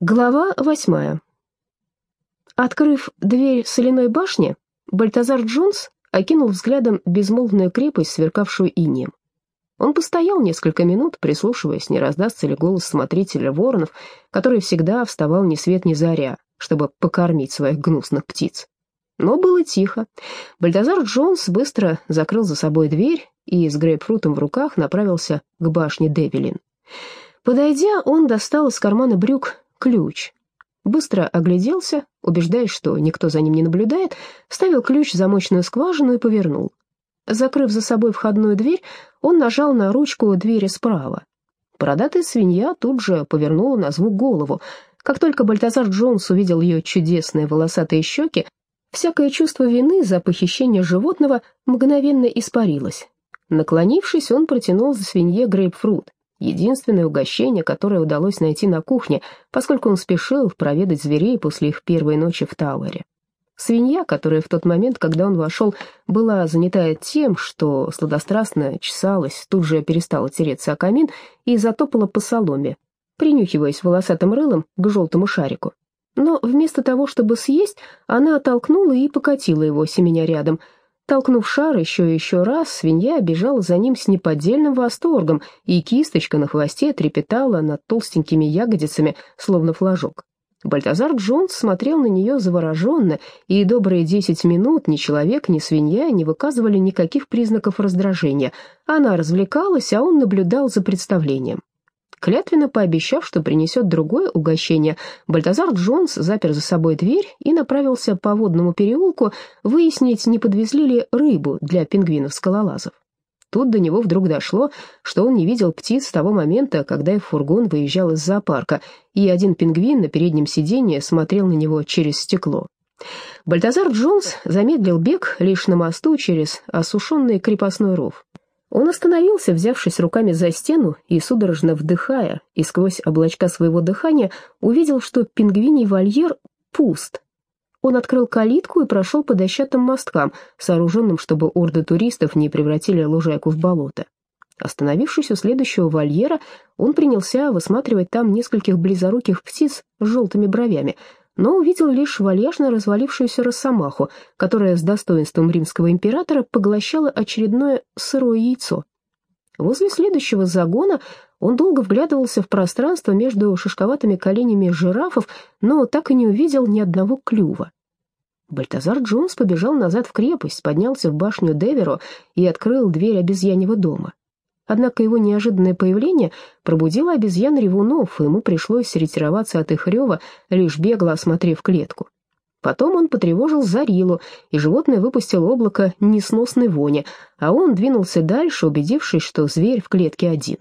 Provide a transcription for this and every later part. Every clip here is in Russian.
Глава восьмая. Открыв дверь соляной башни, Бальтазар Джонс окинул взглядом безмолвную крепость, сверкавшую инеем. Он постоял несколько минут, прислушиваясь, не раздастся ли голос смотрителя воронов, который всегда вставал ни свет ни заря, чтобы покормить своих гнусных птиц. Но было тихо. Бальтазар Джонс быстро закрыл за собой дверь и с грейпфрутом в руках направился к башне Девилин. Подойдя, он достал из кармана брюк ключ. Быстро огляделся, убеждаясь, что никто за ним не наблюдает, вставил ключ в замочную скважину и повернул. Закрыв за собой входную дверь, он нажал на ручку двери справа. Бородатая свинья тут же повернула на звук голову. Как только Бальтазар Джонс увидел ее чудесные волосатые щеки, всякое чувство вины за похищение животного мгновенно испарилось. Наклонившись, он протянул за свинье грейпфрут. Единственное угощение, которое удалось найти на кухне, поскольку он спешил проведать зверей после их первой ночи в Тауэре. Свинья, которая в тот момент, когда он вошел, была занята тем, что сладострастно чесалась, тут же перестала тереться о камин и затопала по соломе, принюхиваясь волосатым рылом к желтому шарику. Но вместо того, чтобы съесть, она оттолкнула и покатила его, семеня рядом — Толкнув шар еще и еще раз, свинья бежала за ним с неподдельным восторгом, и кисточка на хвосте трепетала над толстенькими ягодицами, словно флажок. Бальтазар Джонс смотрел на нее завороженно, и добрые десять минут ни человек, ни свинья не выказывали никаких признаков раздражения. Она развлекалась, а он наблюдал за представлением. Клятвенно пообещав, что принесет другое угощение, Бальтазар Джонс запер за собой дверь и направился по водному переулку выяснить, не подвезли ли рыбу для пингвинов-скалолазов. Тут до него вдруг дошло, что он не видел птиц с того момента, когда их фургон выезжал из зоопарка, и один пингвин на переднем сиденье смотрел на него через стекло. Бальтазар Джонс замедлил бег лишь на мосту через осушенный крепостной ров. Он остановился, взявшись руками за стену и судорожно вдыхая, и сквозь облачка своего дыхания увидел, что пингвиний вольер пуст. Он открыл калитку и прошел по дощатым мосткам, сооруженным, чтобы орды туристов не превратили лужайку в болото. Остановившись у следующего вольера, он принялся высматривать там нескольких близоруких птиц с желтыми бровями — но увидел лишь вальяжно развалившуюся росомаху, которая с достоинством римского императора поглощала очередное сырое яйцо. Возле следующего загона он долго вглядывался в пространство между шишковатыми коленями жирафов, но так и не увидел ни одного клюва. Бальтазар Джонс побежал назад в крепость, поднялся в башню Деверо и открыл дверь обезьяньего дома. Однако его неожиданное появление пробудило обезьян-ревунов, и ему пришлось ретироваться от их рева, лишь бегло осмотрев клетку. Потом он потревожил Зарилу, и животное выпустило облако несносной вони, а он двинулся дальше, убедившись, что зверь в клетке один.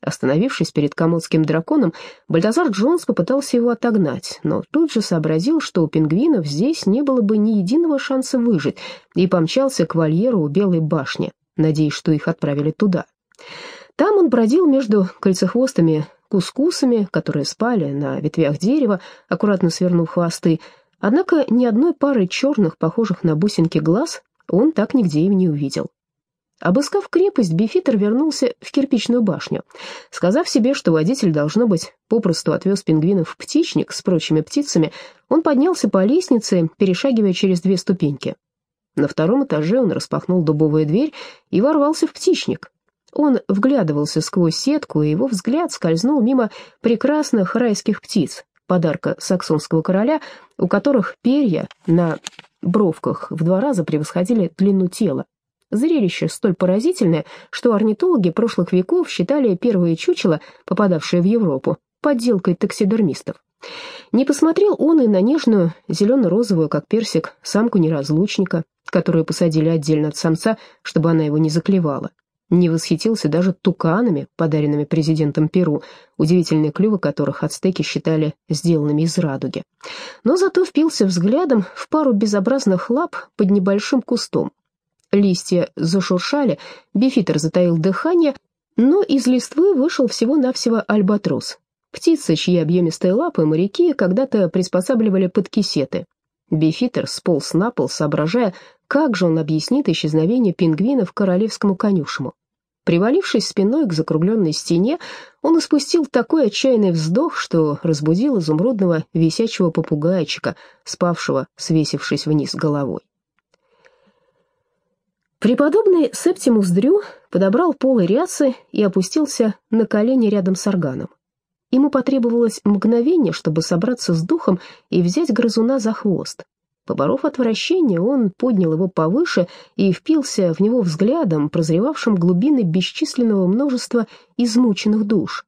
Остановившись перед комодским драконом, Бальтазар Джонс попытался его отогнать, но тут же сообразил, что у пингвинов здесь не было бы ни единого шанса выжить, и помчался к вольеру у Белой башни, надеясь, что их отправили туда. Там он бродил между кольцехвостыми кускусами, которые спали на ветвях дерева, аккуратно свернув хвосты, однако ни одной пары черных, похожих на бусинки глаз, он так нигде и не увидел. Обыскав крепость, Бифитер вернулся в кирпичную башню. Сказав себе, что водитель, должно быть, попросту отвез пингвинов в птичник с прочими птицами, он поднялся по лестнице, перешагивая через две ступеньки. На втором этаже он распахнул дубовую дверь и ворвался в птичник, он вглядывался сквозь сетку, и его взгляд скользнул мимо прекрасных райских птиц, подарка саксонского короля, у которых перья на бровках в два раза превосходили длину тела. Зрелище столь поразительное, что орнитологи прошлых веков считали первые чучела, попадавшие в Европу, подделкой таксидермистов. Не посмотрел он и на нежную, зелено-розовую, как персик, самку-неразлучника, которую посадили отдельно от самца, чтобы она его не заклевала. Не восхитился даже туканами, подаренными президентом Перу, удивительные клювы которых ацтеки считали сделанными из радуги. Но зато впился взглядом в пару безобразных лап под небольшим кустом. Листья зашуршали, бифитер затаил дыхание, но из листвы вышел всего-навсего альбатрос. Птица, чьи объемистые лапы моряки когда-то приспосабливали под кисеты. Бифитер сполз на пол, соображая, как же он объяснит исчезновение пингвинов королевскому конюшему? Привалившись спиной к закругленной стене, он испустил такой отчаянный вздох, что разбудил изумрудного висячего попугайчика, спавшего, свесившись вниз головой. Преподобный Септимус Дрю подобрал полы рясы и опустился на колени рядом с органом. Ему потребовалось мгновение, чтобы собраться с духом и взять грызуна за хвост. Поборов отвращение, он поднял его повыше и впился в него взглядом, прозревавшим глубины бесчисленного множества измученных душ.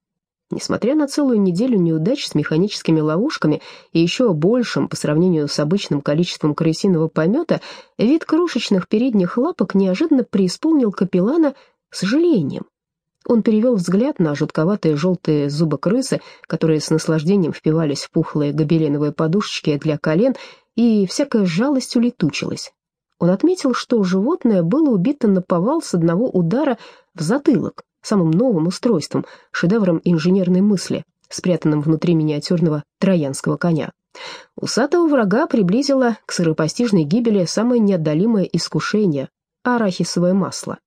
Несмотря на целую неделю неудач с механическими ловушками и еще большим по сравнению с обычным количеством крысиного помета, вид крошечных передних лапок неожиданно преисполнил капеллана сожалением. Он перевел взгляд на жутковатые желтые зубы крысы, которые с наслаждением впивались в пухлые гобеленовые подушечки для колен и всякая жалость улетучилась. Он отметил, что животное было убито на повал с одного удара в затылок, самым новым устройством, шедевром инженерной мысли, спрятанным внутри миниатюрного троянского коня. Усатого врага приблизило к сыропостижной гибели самое неотдалимое искушение — арахисовое масло.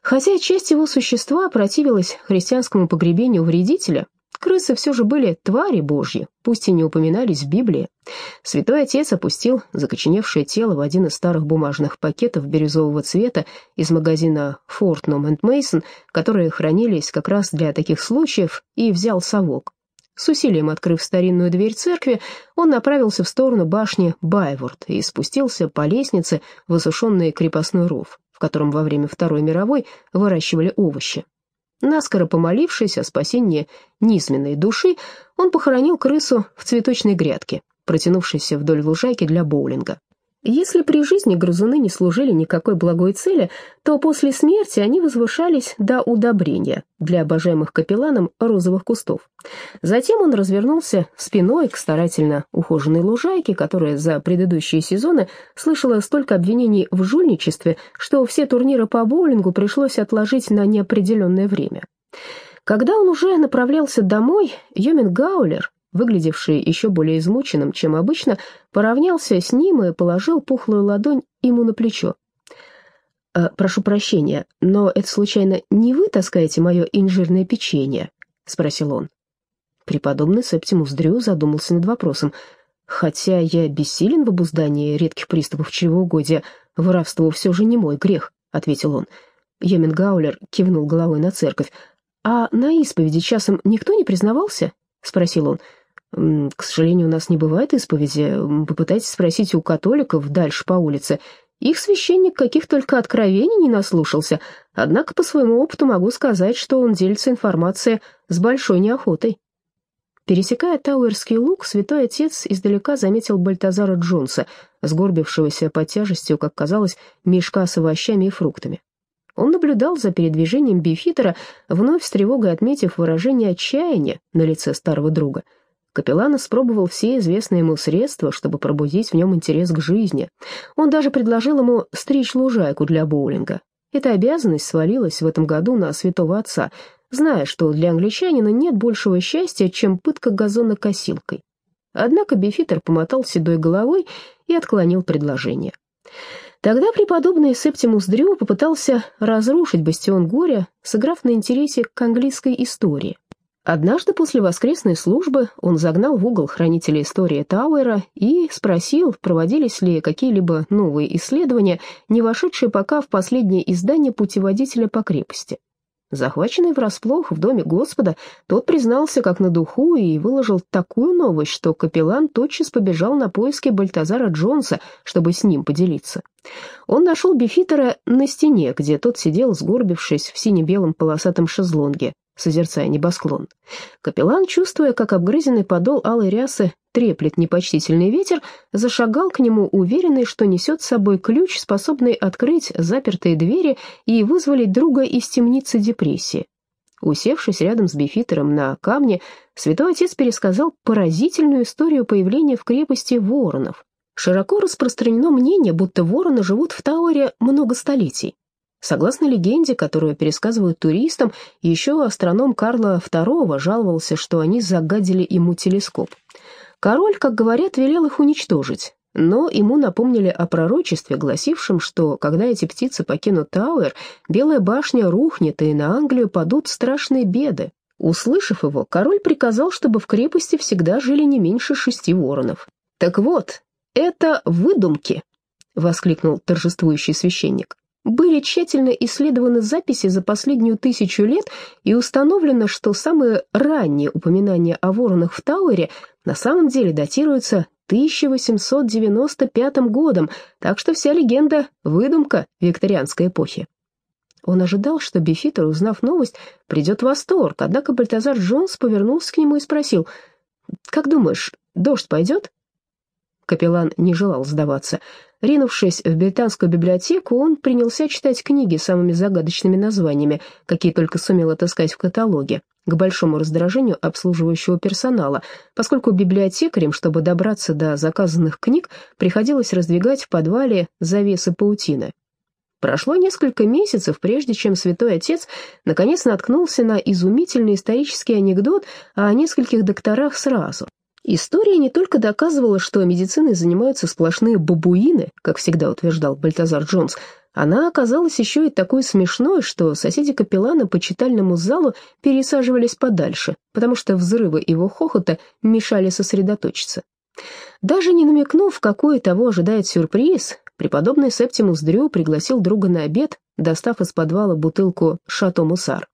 Хотя часть его существа противилась христианскому погребению вредителя, Крысы все же были твари божьи, пусть и не упоминались в Библии. Святой Отец опустил закоченевшее тело в один из старых бумажных пакетов бирюзового цвета из магазина Fortnum and Mason, которые хранились как раз для таких случаев, и взял совок. С усилием открыв старинную дверь церкви, он направился в сторону башни Байворд и спустился по лестнице в крепостной ров, в котором во время Второй мировой выращивали овощи. Наскоро помолившись о спасении низменной души, он похоронил крысу в цветочной грядке, протянувшейся вдоль лужайки для боулинга. Если при жизни грызуны не служили никакой благой цели, то после смерти они возвышались до удобрения для обожаемых капелланом розовых кустов. Затем он развернулся спиной к старательно ухоженной лужайке, которая за предыдущие сезоны слышала столько обвинений в жульничестве, что все турниры по боулингу пришлось отложить на неопределенное время. Когда он уже направлялся домой, Йомин Гаулер выглядевший еще более измученным, чем обычно, поравнялся с ним и положил пухлую ладонь ему на плечо. «Э, «Прошу прощения, но это, случайно, не вы таскаете мое инжирное печенье?» — спросил он. Преподобный Септимус Дрю задумался над вопросом. «Хотя я бессилен в обуздании редких приступов чревоугодия, воровство все же не мой грех», — ответил он. Йомин Гаулер кивнул головой на церковь. «А на исповеди часом никто не признавался?» — спросил он. «К сожалению, у нас не бывает исповеди. Попытайтесь спросить у католиков дальше по улице. Их священник каких только откровений не наслушался, однако по своему опыту могу сказать, что он делится информацией с большой неохотой». Пересекая Тауэрский луг, святой отец издалека заметил Бальтазара Джонса, сгорбившегося под тяжестью, как казалось, мешка с овощами и фруктами. Он наблюдал за передвижением Бифитера, вновь с тревогой отметив выражение отчаяния на лице старого друга — Капеллан испробовал все известные ему средства, чтобы пробудить в нем интерес к жизни. Он даже предложил ему стричь лужайку для боулинга. Эта обязанность свалилась в этом году на святого отца, зная, что для англичанина нет большего счастья, чем пытка газона косилкой. Однако Бифитер помотал седой головой и отклонил предложение. Тогда преподобный Септимус Дрю попытался разрушить бастион горя, сыграв на интересе к английской истории. Однажды после воскресной службы он загнал в угол хранителя истории Тауэра и спросил, проводились ли какие-либо новые исследования, не вошедшие пока в последнее издание путеводителя по крепости. Захваченный врасплох в доме Господа, тот признался как на духу и выложил такую новость, что капеллан тотчас побежал на поиски Бальтазара Джонса, чтобы с ним поделиться. Он нашел Бифитера на стене, где тот сидел, сгорбившись в сине-белом полосатом шезлонге, созерцая небосклон. Капеллан, чувствуя, как обгрызенный подол алой рясы треплет непочтительный ветер, зашагал к нему, уверенный, что несет с собой ключ, способный открыть запертые двери и вызволить друга из темницы депрессии. Усевшись рядом с Бифитером на камне, святой отец пересказал поразительную историю появления в крепости воронов. Широко распространено мнение, будто вороны живут в Тауэре много столетий. Согласно легенде, которую пересказывают туристам, еще астроном Карла II жаловался, что они загадили ему телескоп. Король, как говорят, велел их уничтожить, но ему напомнили о пророчестве, гласившем, что когда эти птицы покинут Тауэр, Белая башня рухнет, и на Англию падут страшные беды. Услышав его, король приказал, чтобы в крепости всегда жили не меньше шести воронов. «Так вот, это выдумки!» — воскликнул торжествующий священник. Были тщательно исследованы записи за последнюю тысячу лет и установлено, что самые ранние упоминания о воронах в Тауэре на самом деле датируются 1895 годом, так что вся легенда — выдумка викторианской эпохи. Он ожидал, что Бифитер, узнав новость, придет в восторг, однако Бальтазар Джонс повернулся к нему и спросил, «Как думаешь, дождь пойдет?» Капеллан не желал сдаваться. Ринувшись в британскую библиотеку, он принялся читать книги с самыми загадочными названиями, какие только сумел отыскать в каталоге, к большому раздражению обслуживающего персонала, поскольку библиотекарям, чтобы добраться до заказанных книг, приходилось раздвигать в подвале завесы паутины. Прошло несколько месяцев, прежде чем святой отец наконец наткнулся на изумительный исторический анекдот о нескольких докторах сразу. История не только доказывала, что медициной занимаются сплошные бабуины, как всегда утверждал Бальтазар Джонс, она оказалась еще и такой смешной, что соседи капеллана по читальному залу пересаживались подальше, потому что взрывы его хохота мешали сосредоточиться. Даже не намекнув, какой того ожидает сюрприз, преподобный Септимус Дрю пригласил друга на обед, достав из подвала бутылку «Шато Мусар».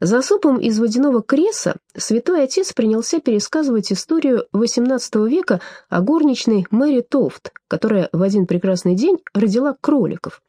За супом из водяного креса святой отец принялся пересказывать историю XVIII века о горничной Мэри Тофт, которая в один прекрасный день родила кроликов.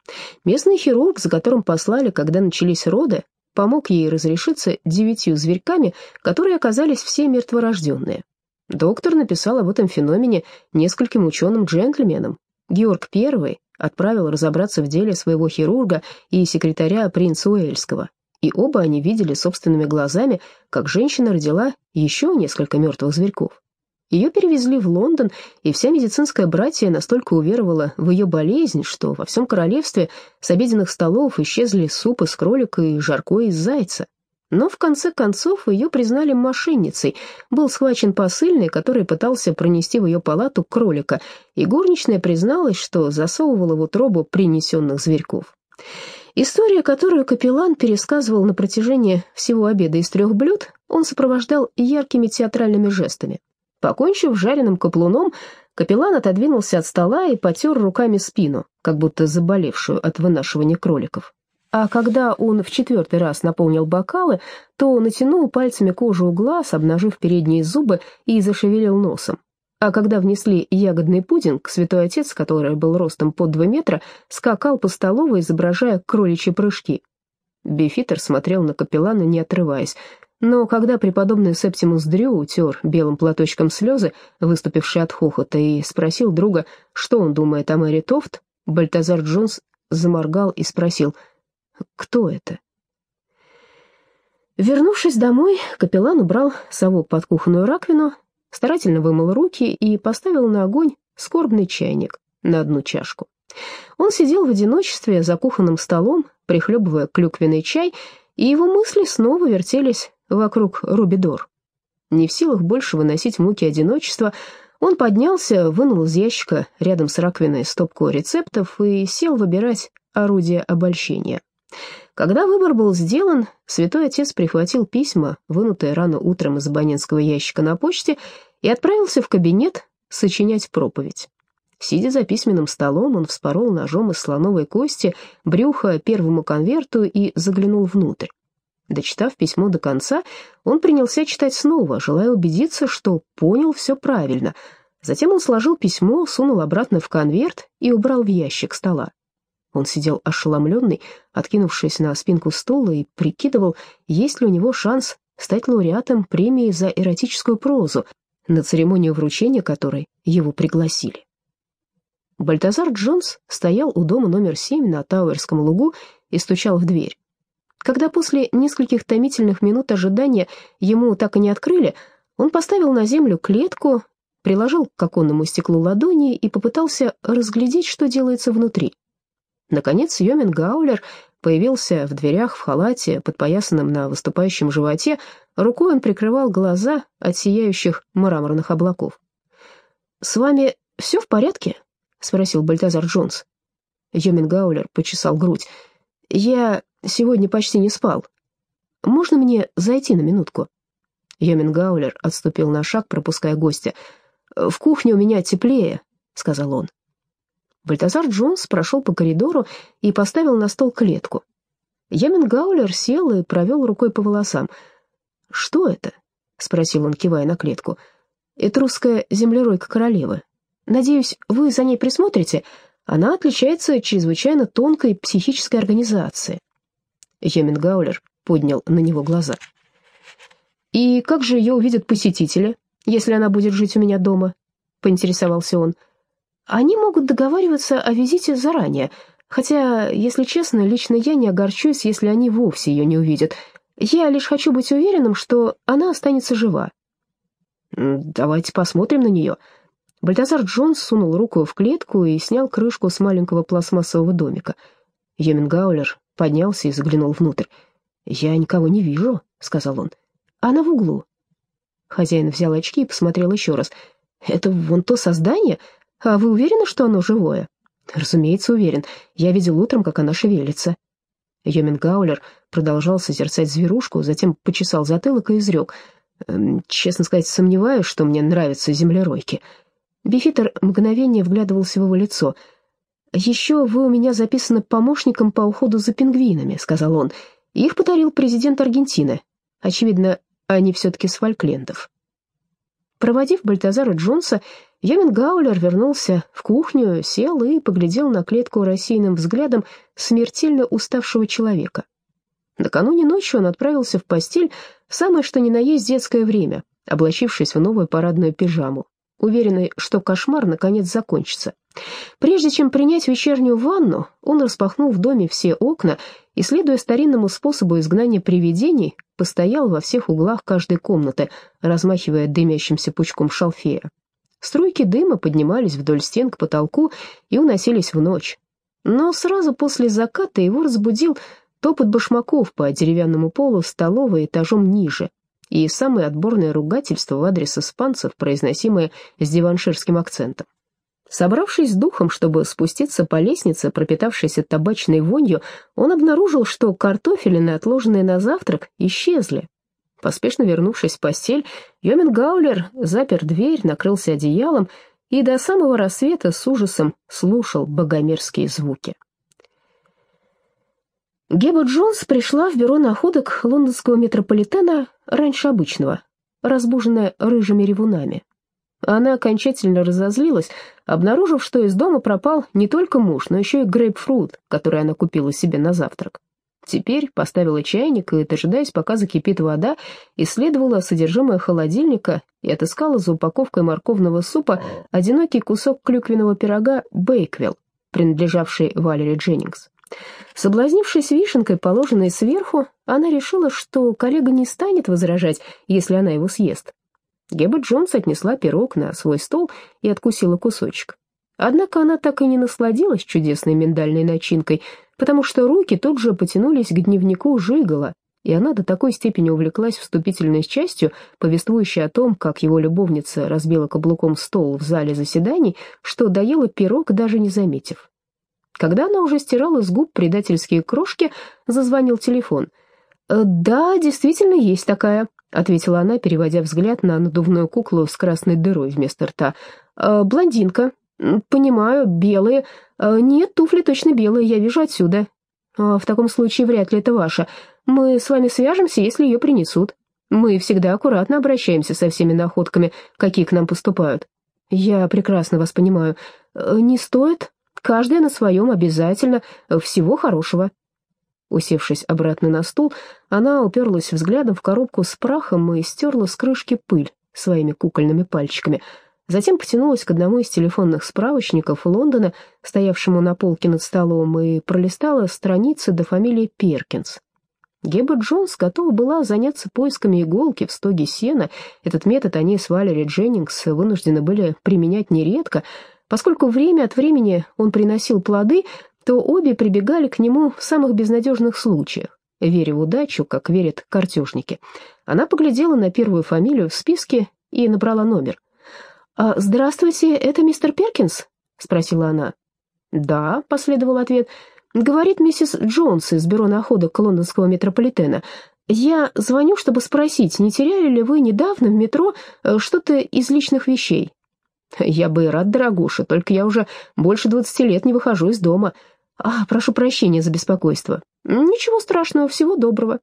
Местный хирург, за которым послали, когда начались роды, помог ей разрешиться девятью зверьками, которые оказались все мертворожденные. Доктор написал об этом феномене нескольким ученым-джентльменам. Георг I отправил разобраться в деле своего хирурга и секретаря принца Уэльского, и оба они видели собственными глазами, как женщина родила еще несколько мертвых зверьков. Ее перевезли в Лондон, и вся медицинская братья настолько уверовала в ее болезнь, что во всем королевстве с обеденных столов исчезли суп из кролика и жарко из зайца. Но в конце концов ее признали мошенницей. Был схвачен посыльный, который пытался пронести в ее палату кролика, и горничная призналась, что засовывала в утробу принесенных зверьков. История, которую капеллан пересказывал на протяжении всего обеда из трех блюд, он сопровождал яркими театральными жестами. Покончив жареным каплуном, капеллан отодвинулся от стола и потер руками спину, как будто заболевшую от вынашивания кроликов. А когда он в четвертый раз наполнил бокалы, то натянул пальцами кожу у глаз, обнажив передние зубы и зашевелил носом. А когда внесли ягодный пудинг, святой отец, который был ростом под два метра, скакал по столовой, изображая кроличьи прыжки. Бифитер смотрел на капеллана, не отрываясь. Но когда преподобный Септимус Дрю утер белым платочком слезы, выступившие от хохота, и спросил друга, что он думает о Мэри Тофт, Бальтазар Джонс заморгал и спросил, «Кто это?» Вернувшись домой, капеллан убрал совок под кухонную раковину, старательно вымыл руки и поставил на огонь скорбный чайник на одну чашку. Он сидел в одиночестве за кухонным столом, прихлебывая клюквенный чай, и его мысли снова вертелись вокруг Рубидор. Не в силах больше выносить муки одиночества, он поднялся, вынул из ящика рядом с раковиной стопку рецептов и сел выбирать орудие обольщения. Когда выбор был сделан, святой отец прихватил письма, вынутые рано утром из абонентского ящика на почте, и отправился в кабинет сочинять проповедь. Сидя за письменным столом, он вспорол ножом из слоновой кости брюхо первому конверту и заглянул внутрь. Дочитав письмо до конца, он принялся читать снова, желая убедиться, что понял все правильно. Затем он сложил письмо, сунул обратно в конверт и убрал в ящик стола. Он сидел ошеломленный, откинувшись на спинку стула, и прикидывал, есть ли у него шанс стать лауреатом премии за эротическую прозу, на церемонию вручения которой его пригласили. Бальтазар Джонс стоял у дома номер 7 на Тауэрском лугу и стучал в дверь. Когда после нескольких томительных минут ожидания ему так и не открыли, он поставил на землю клетку, приложил к оконному стеклу ладони и попытался разглядеть, что делается внутри. Наконец Йомин Гаулер появился в дверях в халате, подпоясанном на выступающем животе, рукой он прикрывал глаза от сияющих мраморных облаков. «С вами все в порядке?» спросил Бальтазар Джонс. Йомин Гаулер почесал грудь. «Я сегодня почти не спал. Можно мне зайти на минутку?» Йомин Гаулер отступил на шаг, пропуская гостя. «В кухне у меня теплее», — сказал он. Бальтазар Джонс прошел по коридору и поставил на стол клетку. Йомин Гаулер сел и провел рукой по волосам. «Что это?» — спросил он, кивая на клетку. «Это русская землеройка королевы. Надеюсь, вы за ней присмотрите. Она отличается чрезвычайно тонкой психической организацией». Йомин Гаулер поднял на него глаза. «И как же ее увидят посетители, если она будет жить у меня дома?» — поинтересовался он. «Они могут договариваться о визите заранее, хотя, если честно, лично я не огорчусь, если они вовсе ее не увидят. Я лишь хочу быть уверенным, что она останется жива». «Давайте посмотрим на нее». Бальтазар Джонс сунул руку в клетку и снял крышку с маленького пластмассового домика. Йомин Гаулер поднялся и заглянул внутрь. «Я никого не вижу», — сказал он. «Она в углу». Хозяин взял очки и посмотрел еще раз. «Это вон то создание? А вы уверены, что оно живое?» «Разумеется, уверен. Я видел утром, как она шевелится». Йомин Гаулер продолжал созерцать зверушку, затем почесал затылок и изрек. «Эм, «Честно сказать, сомневаюсь, что мне нравятся землеройки». Бифитер мгновение вглядывался в его лицо. «Еще вы у меня записаны помощником по уходу за пингвинами», — сказал он. «Их подарил президент Аргентины. Очевидно, они все-таки с Фольклендов». Проводив Бальтазара Джонса, Йомин Гаулер вернулся в кухню, сел и поглядел на клетку рассеянным взглядом смертельно уставшего человека. Накануне ночью он отправился в постель в самое что ни на есть детское время, облачившись в новую парадную пижаму, уверенный, что кошмар наконец закончится. Прежде чем принять вечернюю ванну, он распахнул в доме все окна и, следуя старинному способу изгнания привидений, постоял во всех углах каждой комнаты, размахивая дымящимся пучком шалфея. Струйки дыма поднимались вдоль стен к потолку и уносились в ночь. Но сразу после заката его разбудил топот башмаков по деревянному полу столовой этажом ниже и самое отборное ругательство в адрес испанцев, произносимое с диванширским акцентом. Собравшись с духом, чтобы спуститься по лестнице, пропитавшейся табачной вонью, он обнаружил, что картофелины, отложенные на завтрак, исчезли. Поспешно вернувшись в постель, Йомин Гаулер запер дверь, накрылся одеялом и до самого рассвета с ужасом слушал богомерзкие звуки. Геба Джонс пришла в бюро находок лондонского метрополитена раньше обычного, разбуженная рыжими ревунами. Она окончательно разозлилась, обнаружив, что из дома пропал не только муж, но еще и грейпфрут, который она купила себе на завтрак. Теперь поставила чайник и, дожидаясь, пока закипит вода, исследовала содержимое холодильника и отыскала за упаковкой морковного супа одинокий кусок клюквенного пирога «Бейквилл», принадлежавший Валери Дженнингс. Соблазнившись вишенкой, положенной сверху, она решила, что коллега не станет возражать, если она его съест. Геба Джонс отнесла пирог на свой стол и откусила кусочек. Однако она так и не насладилась чудесной миндальной начинкой, потому что руки тут же потянулись к дневнику Жигала, и она до такой степени увлеклась вступительной частью, повествующей о том, как его любовница разбила каблуком стол в зале заседаний, что доела пирог, даже не заметив. Когда она уже стирала с губ предательские крошки, зазвонил телефон. «Э, «Да, действительно есть такая», — ответила она, переводя взгляд на надувную куклу с красной дырой вместо рта. «Э, «Блондинка. Понимаю, белые. Э, нет, туфли точно белые, я вижу отсюда. В таком случае вряд ли это ваша. Мы с вами свяжемся, если ее принесут. Мы всегда аккуратно обращаемся со всеми находками, какие к нам поступают. Я прекрасно вас понимаю. Не стоит, Каждая на своем обязательно. Всего хорошего». Усевшись обратно на стул, она уперлась взглядом в коробку с прахом и стерла с крышки пыль своими кукольными пальчиками. Затем потянулась к одному из телефонных справочников Лондона, стоявшему на полке над столом, и пролистала страницы до фамилии Перкинс. Геба Джонс готова была заняться поисками иголки в стоге сена. Этот метод они с Валери Дженнингс вынуждены были применять нередко — Поскольку время от времени он приносил плоды, то обе прибегали к нему в самых безнадежных случаях, веря в удачу, как верят картежники. Она поглядела на первую фамилию в списке и набрала номер. «А, «Здравствуйте, это мистер Перкинс?» — спросила она. «Да», — последовал ответ. «Говорит миссис Джонс из бюро находок лондонского метрополитена. Я звоню, чтобы спросить, не теряли ли вы недавно в метро э, что-то из личных вещей?» «Я бы и рад, дорогуша, только я уже больше двадцати лет не выхожу из дома. А, прошу прощения за беспокойство. Ничего страшного, всего доброго».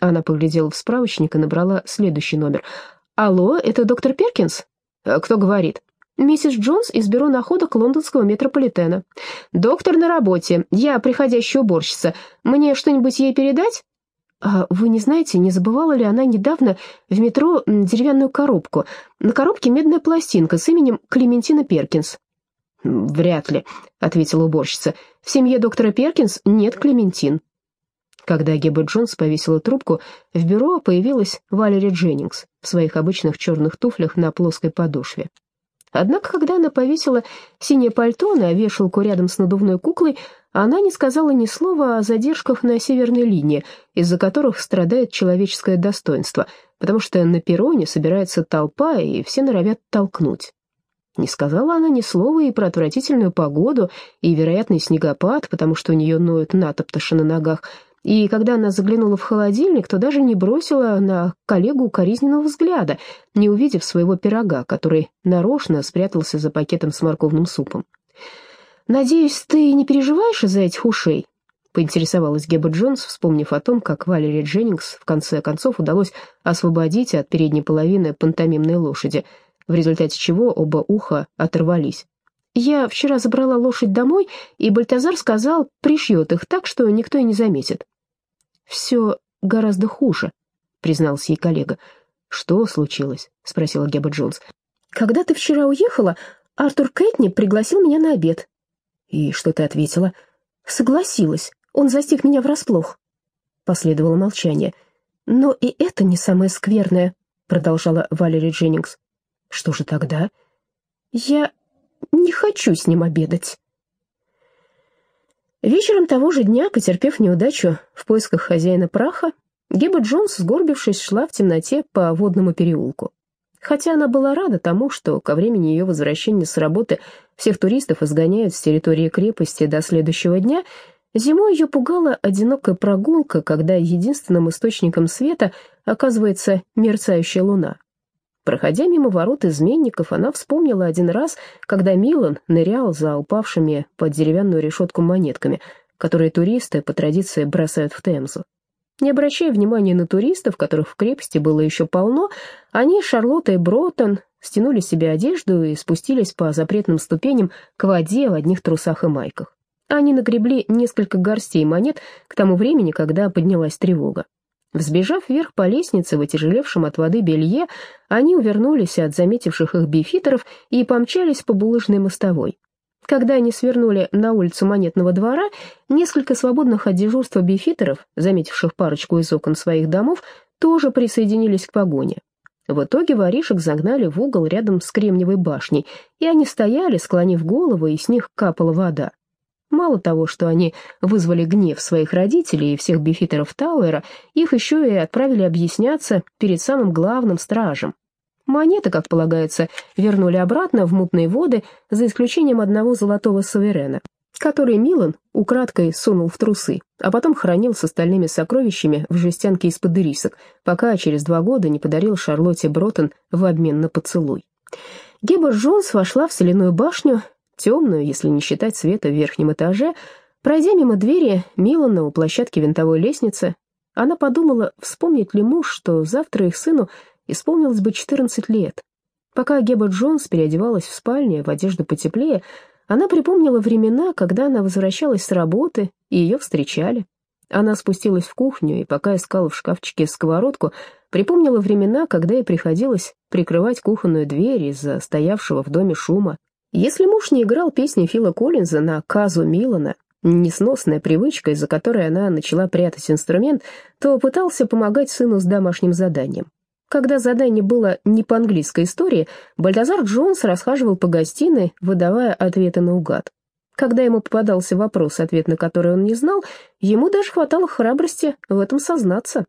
Она поглядела в справочник и набрала следующий номер. «Алло, это доктор Перкинс?» «Э, «Кто говорит?» «Миссис Джонс из бюро находок лондонского метрополитена. Доктор на работе, я приходящая уборщица. Мне что-нибудь ей передать?» А вы не знаете, не забывала ли она недавно в метро деревянную коробку? На коробке медная пластинка с именем Клементина Перкинс. «Вряд ли», — ответила уборщица. «В семье доктора Перкинс нет Клементин». Когда Геба Джонс повесила трубку, в бюро появилась Валери Дженнингс в своих обычных черных туфлях на плоской подошве. Однако, когда она повесила синее пальто на вешалку рядом с надувной куклой, она не сказала ни слова о задержках на северной линии, из-за которых страдает человеческое достоинство, потому что на перроне собирается толпа, и все норовят толкнуть. Не сказала она ни слова и про отвратительную погоду, и вероятный снегопад, потому что у нее ноют натоптыши на ногах, и когда она заглянула в холодильник, то даже не бросила на коллегу укоризненного взгляда, не увидев своего пирога, который нарочно спрятался за пакетом с морковным супом. «Надеюсь, ты не переживаешь из-за этих ушей?» — поинтересовалась Геба Джонс, вспомнив о том, как Валери Дженнингс в конце концов удалось освободить от передней половины пантомимной лошади, в результате чего оба уха оторвались. «Я вчера забрала лошадь домой, и Бальтазар сказал, пришьет их так, что никто и не заметит». «Все гораздо хуже», — признался ей коллега. «Что случилось?» — спросила Геба Джонс. «Когда ты вчера уехала, Артур Кэтни пригласил меня на обед. «И что ты ответила?» «Согласилась. Он застиг меня врасплох». Последовало молчание. «Но и это не самое скверное», — продолжала Валери Дженнингс. «Что же тогда?» «Я не хочу с ним обедать». Вечером того же дня, потерпев неудачу в поисках хозяина праха, Геба Джонс, сгорбившись, шла в темноте по водному переулку. Хотя она была рада тому, что ко времени ее возвращения с работы всех туристов изгоняют с территории крепости до следующего дня, зимой ее пугала одинокая прогулка, когда единственным источником света оказывается мерцающая луна. Проходя мимо ворот изменников, она вспомнила один раз, когда Милан нырял за упавшими под деревянную решетку монетками, которые туристы по традиции бросают в Темзу. Не обращая внимания на туристов, которых в крепости было еще полно, они, Шарлотта и Бротон, стянули себе одежду и спустились по запретным ступеням к воде в одних трусах и майках. Они нагребли несколько горстей монет к тому времени, когда поднялась тревога. Взбежав вверх по лестнице в от воды белье, они увернулись от заметивших их бифитеров и помчались по булыжной мостовой. Когда они свернули на улицу Монетного двора, несколько свободных от дежурства бифитеров, заметивших парочку из окон своих домов, тоже присоединились к погоне. В итоге воришек загнали в угол рядом с Кремниевой башней, и они стояли, склонив головы, и с них капала вода. Мало того, что они вызвали гнев своих родителей и всех бифитеров Тауэра, их еще и отправили объясняться перед самым главным стражем, Монеты, как полагается, вернули обратно в мутные воды, за исключением одного золотого суверена, который Милан украдкой сунул в трусы, а потом хранил с остальными сокровищами в жестянке из-под ирисок, пока через два года не подарил Шарлотте Бротон в обмен на поцелуй. Геба Джонс вошла в соляную башню, темную, если не считать света в верхнем этаже. Пройдя мимо двери Милана у площадки винтовой лестницы, она подумала, вспомнит ли муж, что завтра их сыну исполнилось бы 14 лет. Пока Геба Джонс переодевалась в спальне в одежду потеплее, она припомнила времена, когда она возвращалась с работы, и ее встречали. Она спустилась в кухню, и пока искала в шкафчике сковородку, припомнила времена, когда ей приходилось прикрывать кухонную дверь из-за стоявшего в доме шума. Если муж не играл песни Фила Коллинза на «Казу Милана», несносная привычка, из-за которой она начала прятать инструмент, то пытался помогать сыну с домашним заданием. Когда задание было не по английской истории, Бальдазар Джонс расхаживал по гостиной, выдавая ответы наугад. Когда ему попадался вопрос, ответ на который он не знал, ему даже хватало храбрости в этом сознаться.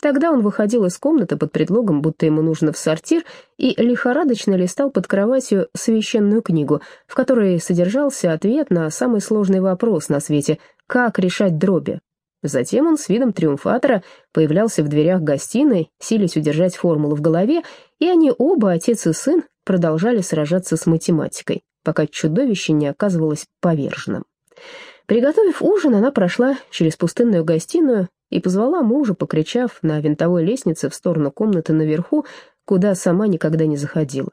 Тогда он выходил из комнаты под предлогом, будто ему нужно в сортир, и лихорадочно листал под кроватью священную книгу, в которой содержался ответ на самый сложный вопрос на свете — как решать дроби. Затем он с видом триумфатора появлялся в дверях гостиной, силясь удержать формулу в голове, и они оба, отец и сын, продолжали сражаться с математикой, пока чудовище не оказывалось поверженным. Приготовив ужин, она прошла через пустынную гостиную и позвала мужа, покричав на винтовой лестнице в сторону комнаты наверху, куда сама никогда не заходила.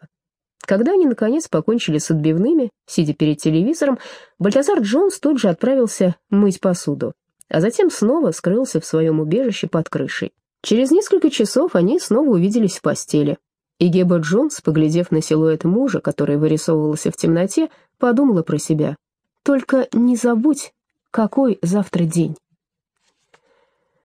Когда они, наконец, покончили с отбивными, сидя перед телевизором, Бальтазар Джонс тут же отправился мыть посуду, а затем снова скрылся в своем убежище под крышей. Через несколько часов они снова увиделись в постели. И Геба Джонс, поглядев на силуэт мужа, который вырисовывался в темноте, подумала про себя. «Только не забудь, какой завтра день».